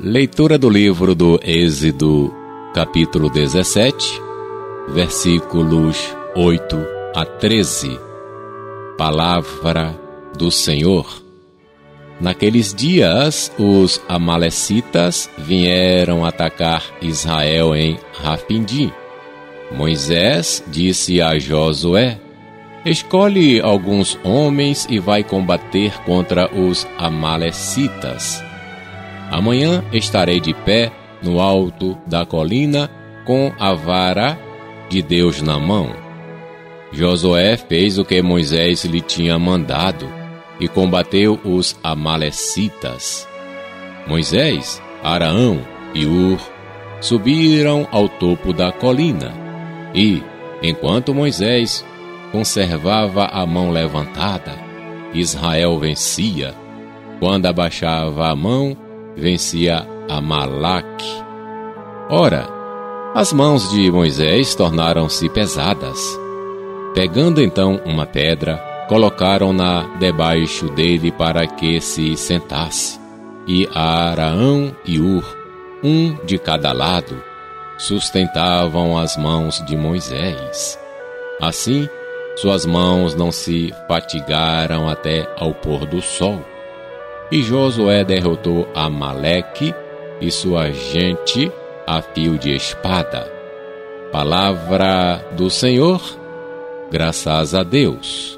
Leitura do livro do Êxodo, capítulo 17, versículos 8 a 13. Palavra do Senhor. Naqueles dias, os Amalecitas vieram atacar Israel em Rafindi. Moisés disse a Josué: Escolhe alguns homens e vai combater contra os Amalecitas. Amanhã estarei de pé no alto da colina com a vara de Deus na mão. Josué fez o que Moisés lhe tinha mandado e combateu os Amalecitas. Moisés, Araão e Ur subiram ao topo da colina e, enquanto Moisés conservava a mão levantada, Israel vencia. Quando abaixava a mão, vencia Amalaque. Ora, as mãos de Moisés tornaram-se pesadas. Pegando então uma pedra, colocaram-na debaixo dele para que se sentasse. E Araão e Ur, um de cada lado, sustentavam as mãos de Moisés. Assim, suas mãos não se fatigaram até ao pôr do sol. E Josué derrotou Amaleque e sua gente a fio de espada. Palavra do Senhor, graças a Deus.